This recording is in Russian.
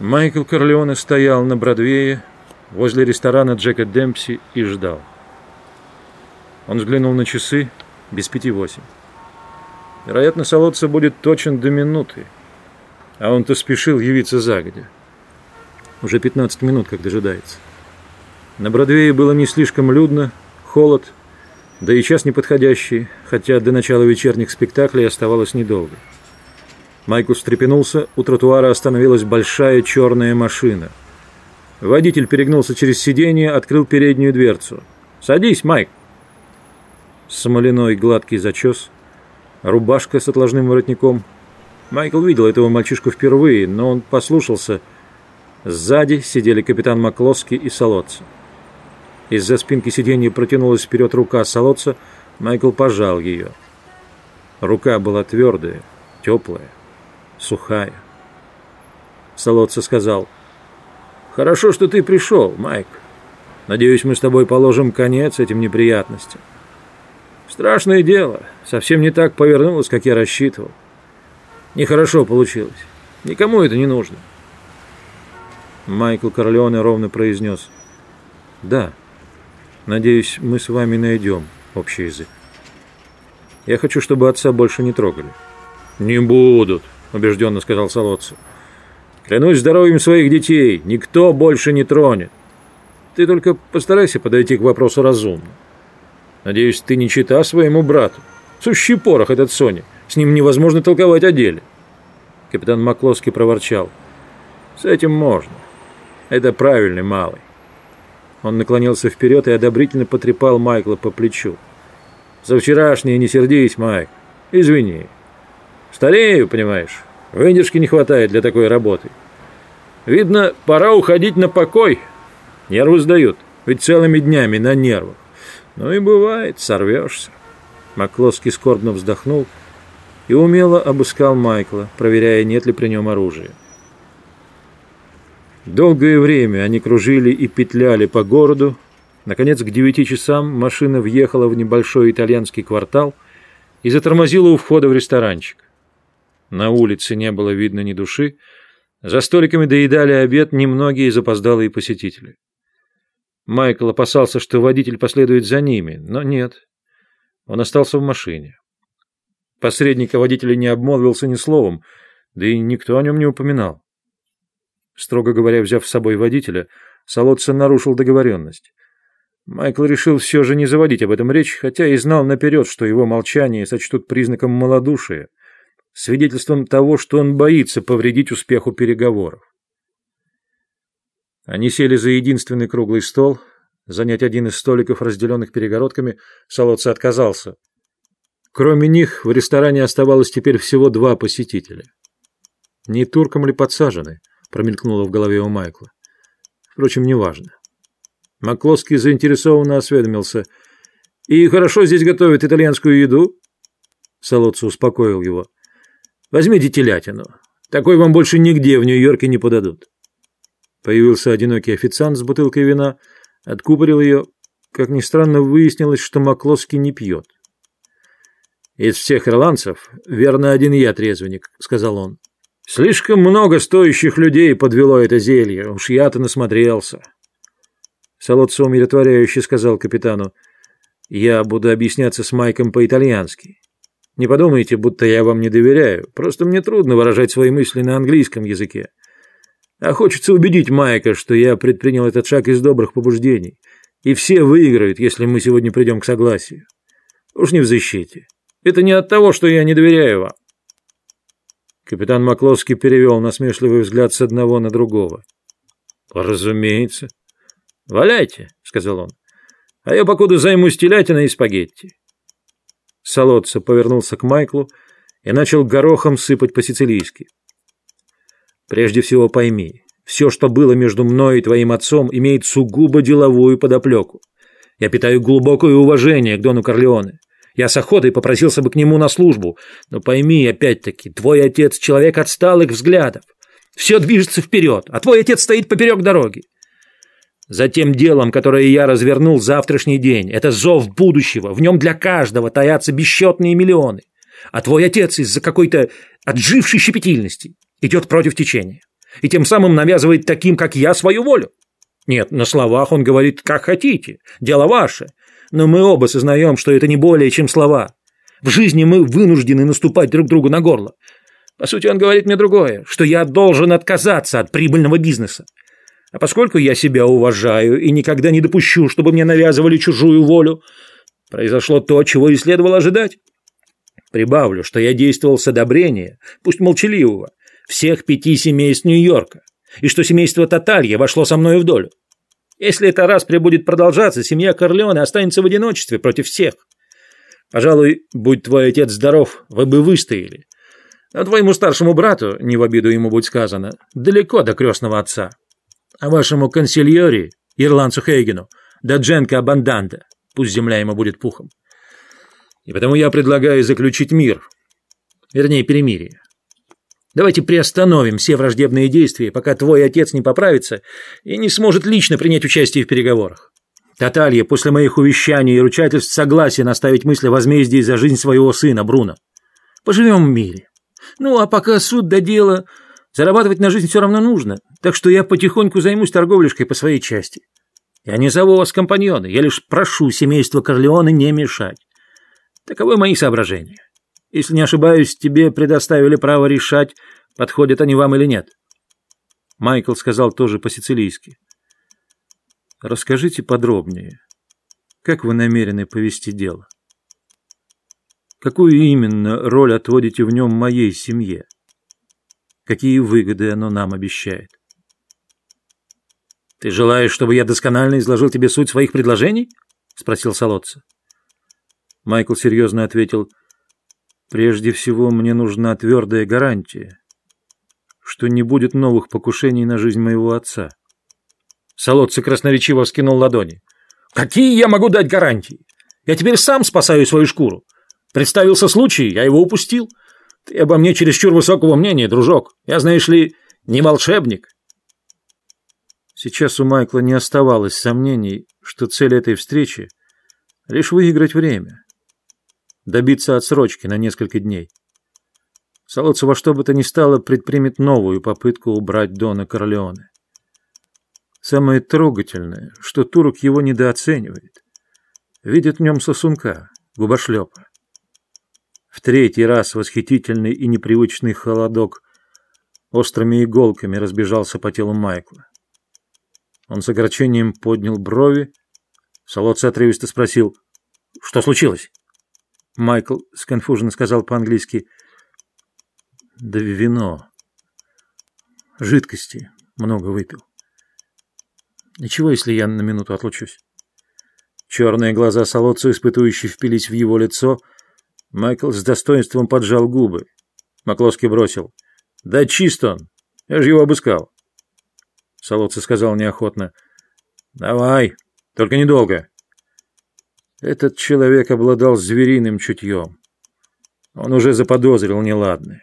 Майкл Корлеоне стоял на Бродвее возле ресторана Джека Демпси и ждал. Он взглянул на часы без пяти восемь. Вероятно, Солодца будет точен до минуты, а он-то спешил явиться загодя. Уже 15 минут, как дожидается. На Бродвее было не слишком людно, холод, да и час неподходящий, хотя до начала вечерних спектаклей оставалось недолго. Майкл встрепенулся, у тротуара остановилась большая черная машина. Водитель перегнулся через сиденье, открыл переднюю дверцу. «Садись, Майк!» Смоляной гладкий зачес, рубашка с отложным воротником. Майкл видел этого мальчишку впервые, но он послушался. Сзади сидели капитан Маклоски и Солодца. Из-за спинки сиденья протянулась вперед рука Солодца, Майкл пожал ее. Рука была твердая, теплая сухая. Солодца сказал, «Хорошо, что ты пришел, Майк. Надеюсь, мы с тобой положим конец этим неприятностям. Страшное дело, совсем не так повернулось, как я рассчитывал. Нехорошо получилось. Никому это не нужно». Майкл Корлеоне ровно произнес, «Да, надеюсь, мы с вами найдем общий язык. Я хочу, чтобы отца больше не трогали». «Не будут», убежденно сказал Солодцев. Клянусь здоровьем своих детей, никто больше не тронет. Ты только постарайся подойти к вопросу разумно. Надеюсь, ты не чита своему брату. Сущий порох этот Соня. С ним невозможно толковать о деле. Капитан Маклоски проворчал. С этим можно. Это правильный малый. Он наклонился вперед и одобрительно потрепал Майкла по плечу. За вчерашнее не сердись, Майк. Извини. Старею, понимаешь. Выдержки не хватает для такой работы. Видно, пора уходить на покой. Нервы сдают, ведь целыми днями на нервах. Ну и бывает, сорвешься. Маклоский скорбно вздохнул и умело обыскал Майкла, проверяя, нет ли при нем оружия. Долгое время они кружили и петляли по городу. Наконец, к девяти часам машина въехала в небольшой итальянский квартал и затормозила у входа в ресторанчик. На улице не было видно ни души. За столиками доедали обед немногие запоздалые посетители. Майкл опасался, что водитель последует за ними, но нет. Он остался в машине. Посредник водителя не обмолвился ни словом, да и никто о нем не упоминал. Строго говоря, взяв с собой водителя, Солодцин нарушил договоренность. Майкл решил все же не заводить об этом речь, хотя и знал наперед, что его молчание сочтут признаком малодушия — свидетельством того, что он боится повредить успеху переговоров. Они сели за единственный круглый стол. Занять один из столиков, разделенных перегородками, Солодца отказался. Кроме них, в ресторане оставалось теперь всего два посетителя. «Не турком ли подсажены?» — промелькнуло в голове у Майкла. Впрочем, неважно. Маклоский заинтересованно осведомился. «И хорошо здесь готовят итальянскую еду?» Солодца успокоил его. Возьмите телятину. Такой вам больше нигде в Нью-Йорке не подадут. Появился одинокий официант с бутылкой вина, откупорил ее. Как ни странно, выяснилось, что Маклоски не пьет. «Из всех ирландцев, верно, один я трезвенник», — сказал он. «Слишком много стоящих людей подвело это зелье, уж я-то насмотрелся». Солодцо умиротворяюще сказал капитану, «Я буду объясняться с Майком по-итальянски. Не подумайте, будто я вам не доверяю. Просто мне трудно выражать свои мысли на английском языке. А хочется убедить Майка, что я предпринял этот шаг из добрых побуждений. И все выиграют, если мы сегодня придем к согласию. Уж не в защите. Это не от того, что я не доверяю вам. Капитан Макловский перевел насмешливый взгляд с одного на другого. «Разумеется». «Валяйте», — сказал он. «А я покуда займусь телятиной и спагетти. Солодца повернулся к Майклу и начал горохом сыпать по-сицилийски. «Прежде всего пойми, все, что было между мной и твоим отцом, имеет сугубо деловую подоплеку. Я питаю глубокое уважение к Дону Корлеоне. Я с охотой попросился бы к нему на службу, но пойми, опять-таки, твой отец – человек отсталых взглядов. Все движется вперед, а твой отец стоит поперек дороги. За тем делом, которое я развернул завтрашний день, это зов будущего, в нем для каждого таятся бесчетные миллионы. А твой отец из-за какой-то отжившей щепетильности идет против течения. и тем самым навязывает таким, как я, свою волю. Нет, на словах он говорит «как хотите», дело ваше, но мы оба сознаем, что это не более, чем слова. В жизни мы вынуждены наступать друг другу на горло. По сути, он говорит мне другое, что я должен отказаться от прибыльного бизнеса. А поскольку я себя уважаю и никогда не допущу, чтобы мне навязывали чужую волю, произошло то, чего и следовало ожидать. Прибавлю, что я действовал с одобрения, пусть молчаливого, всех пяти семейств Нью-Йорка, и что семейство Таталья вошло со мной в долю. Если это раз будет продолжаться, семья Корлеоне останется в одиночестве против всех. Пожалуй, будь твой отец здоров, вы бы выстояли. А твоему старшему брату, не в обиду ему будет сказано, далеко до крестного отца. А вашему консильори, ирландцу Хейгену, до Дженка Абанданта, пусть земля ему будет пухом. И потому я предлагаю заключить мир, вернее, перемирие. Давайте приостановим все враждебные действия, пока твой отец не поправится и не сможет лично принять участие в переговорах. Таталья после моих увещаний и ручательств согласен оставить мысли о возмездии за жизнь своего сына Бруно. Поживем в мире. Ну, а пока суд до дела, зарабатывать на жизнь все равно нужно, так что я потихоньку займусь торговляшкой по своей части. Я не зову вас компаньоны, я лишь прошу семейство Корлеоне не мешать. Таковы мои соображения. Если не ошибаюсь, тебе предоставили право решать, подходят они вам или нет. Майкл сказал тоже по-сицилийски. Расскажите подробнее, как вы намерены повести дело? Какую именно роль отводите в нем моей семье? Какие выгоды оно нам обещает? «Ты желаешь, чтобы я досконально изложил тебе суть своих предложений?» — спросил Солодца. Майкл серьезно ответил, «Прежде всего мне нужна твердая гарантия, что не будет новых покушений на жизнь моего отца». Солодцы красноречиво вскинул ладони. «Какие я могу дать гарантии? Я теперь сам спасаю свою шкуру. Представился случай, я его упустил. Ты обо мне чересчур высокого мнения, дружок. Я, знаешь ли, не волшебник». Сейчас у Майкла не оставалось сомнений, что цель этой встречи — лишь выиграть время добиться отсрочки на несколько дней. Солоцу во что бы то ни стало предпримет новую попытку убрать Дона Корлеоне. Самое трогательное, что турок его недооценивает. Видит в нем сосунка, губошлепа. В третий раз восхитительный и непривычный холодок острыми иголками разбежался по телу Майкла. Он с огорчением поднял брови. Солоца отрывисто спросил, что случилось? Майкл сконфуженно сказал по-английски. Да вино. Жидкости много выпил. Ничего, если я на минуту отлучусь? Черные глаза Солоцу, испытующие, впились в его лицо. Майкл с достоинством поджал губы. Маклоски бросил. «Да чист он! Я же его обыскал!» Солоцу сказал неохотно. «Давай, только недолго!» Этот человек обладал звериным чутьем. Он уже заподозрил неладное.